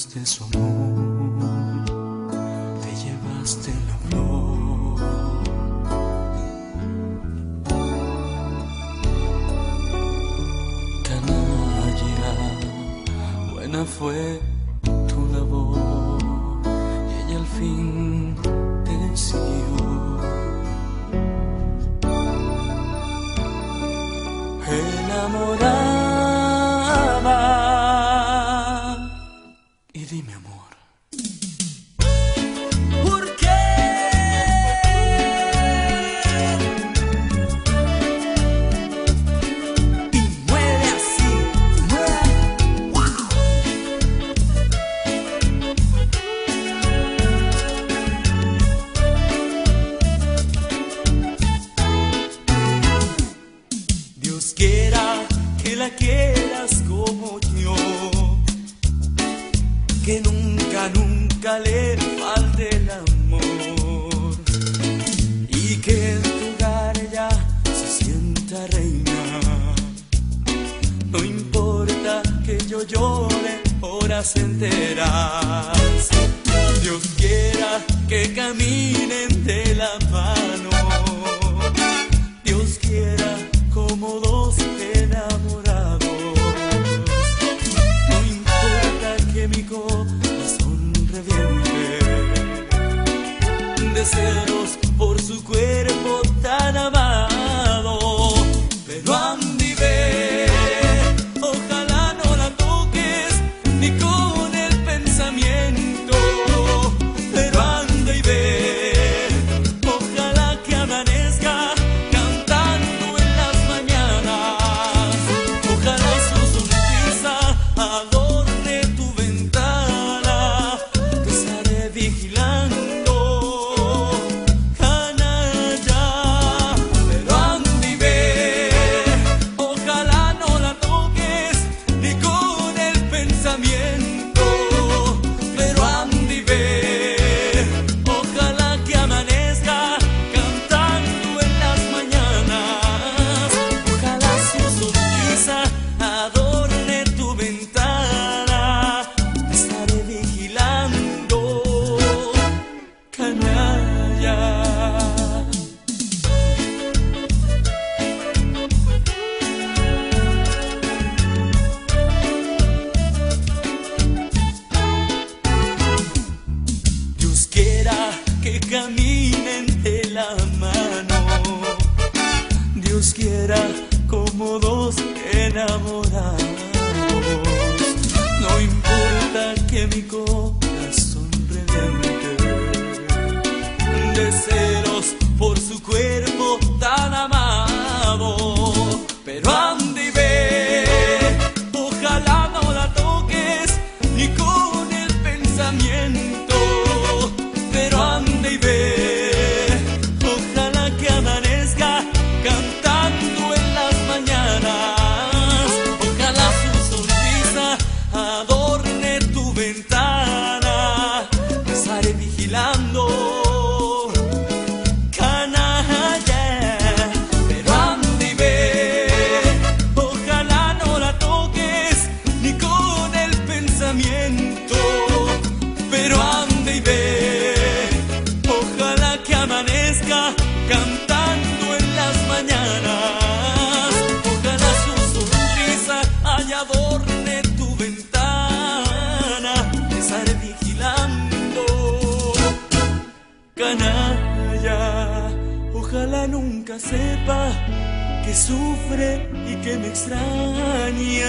llevaste su amor, te llevaste la flor. Canalla, buena fue tu labor y ella al fin la quieras como yo, que nunca, nunca le falte el amor y que en tu hogar ella se sienta reina. No importa que yo llore horas enteras, Dios quiera que caminen de la mano son revientos. nos quiera como dos enamorados. No importa que mi corazón revente de por su cuerpo tan amado, pero sepa que sufre y que me extraña.